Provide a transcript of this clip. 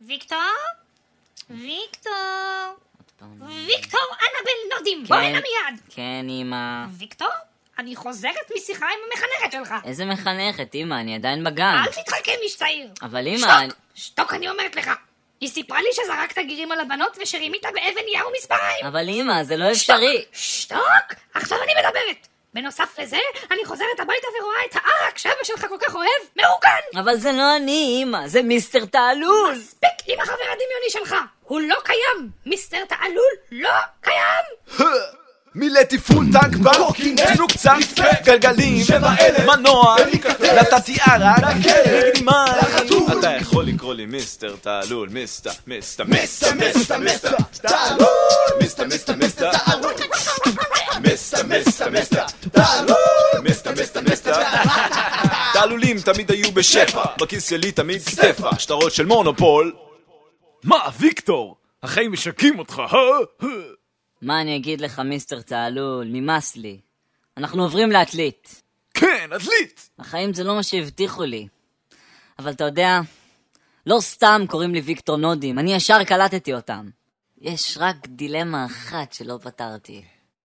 ויקטור? ויקטור? ויקטור, אנבל נודים, בוא הנה מיד! כן, אמא. ויקטור, אני חוזרת משיחה עם המחנכת שלך. איזה מחנכת, אמא, אני עדיין בגן. אל תתחכם, איש צעיר. אבל אמא... אני- שתוק, שתוק, אני אומרת לך. היא סיפרה לי שזרקת גירים על הבנות ושרימית באבן נייר ומספריים. אבל אמא, זה לא אפשרי. שתוק, עכשיו אני מדברת. בנוסף לזה, אני חוזרת הביתה ורואה את הערק שאבא שלך כל כך אוהב, מעוגן! אבל זה לא אני, אמא, זה מיסטר תעלול. מספיק עם החבר הדמיוני שלך! הוא לא קיים! מיסטר תעלול לא קיים! מילאתי full tank בקורקינט, תנו קצת גלגלים, מנוע, נתתי ערק, נגנימה. אתה יכול לקרוא לי מיסטר תעלול, מיסטר, מיסטר, מיסטר, מיסטר, מיסטר, תעלול, מיסטר, מיסטר, מיסטר, תעלול, תעלולים תמיד היו בשפע, בכיס שלי תמיד סטפה, שטרות של מונופול. מה, ויקטור? החיים משקים אותך, אה? מה אני אגיד לך, מיסטר תעלול, נמאס לי. אנחנו עוברים לעתלית. כן, עתלית! החיים זה לא מה שהבטיחו לי. אבל אתה יודע, לא סתם קוראים לי ויקטור נודים, אני ישר קלטתי אותם. יש רק דילמה אחת שלא פתרתי.